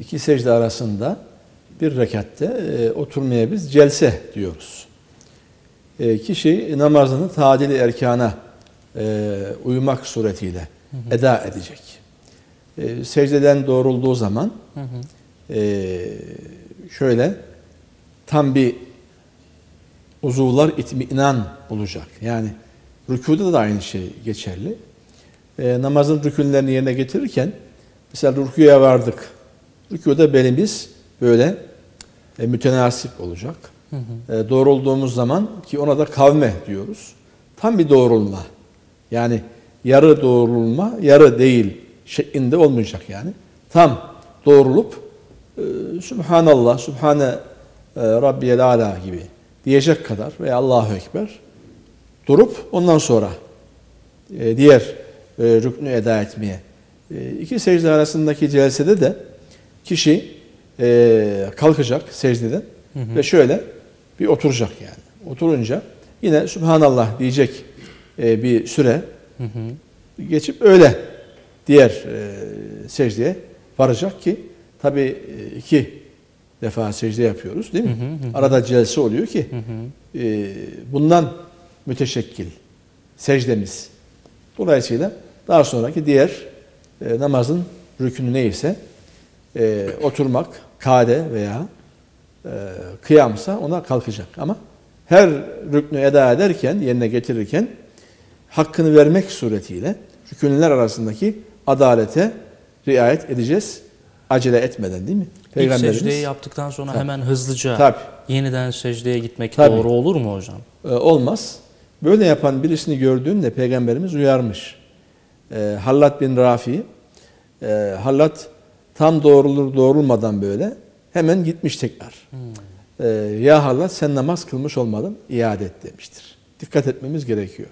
iki secde arasında bir rekatte e, oturmaya biz celse diyoruz. E, kişi namazını tadili erkana e, uymak suretiyle eda edecek. E, secdeden doğrulduğu zaman e, şöyle tam bir uzuvlar itminan bulacak. Yani rükuda da aynı şey geçerli. E, namazın rükünlerini yerine getirirken mesela rükuya vardık. Rükuda belimiz böyle e, mütenasip olacak. Hı hı. E, doğrulduğumuz zaman ki ona da kavme diyoruz. Tam bir doğrulma. Yani yarı doğrulma, yarı değil şeklinde olmayacak yani. Tam doğrulup e, Subhanallah, Subhane e, Rabbiyel Ala gibi diyecek kadar veya Allahu Ekber durup ondan sonra e, diğer e, rüknü eda etmeye. E, iki secde arasındaki celsede de kişi e, kalkacak secdeden hı hı. ve şöyle bir oturacak yani. Oturunca yine Subhanallah diyecek e, bir süre hı hı. geçip öyle diğer e, secdeye varacak ki tabi e, iki defa secde yapıyoruz değil mi? Hı hı hı. Arada celse oluyor ki hı hı. E, bundan müteşekkil secdemiz. Dolayısıyla daha sonraki diğer e, namazın rükünü neyse e, oturmak, kade veya e, kıyamsa ona kalkacak. Ama her rüknü eda ederken, yerine getirirken hakkını vermek suretiyle rükünler arasındaki adalete riayet edeceğiz. Acele etmeden değil mi? İlk secdeyi yaptıktan sonra Tabii. hemen hızlıca Tabii. yeniden secdeye gitmek Tabii. doğru olur mu hocam? Ee, olmaz. Böyle yapan birisini gördüğünde Peygamberimiz uyarmış. Ee, Hallat bin Rafi, e, Hallat tam doğrulur doğrulmadan böyle hemen gitmiş tekrar. Hmm. Ee, ya Hallat sen namaz kılmış olmadın, iade et demiştir. Dikkat etmemiz gerekiyor.